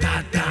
da da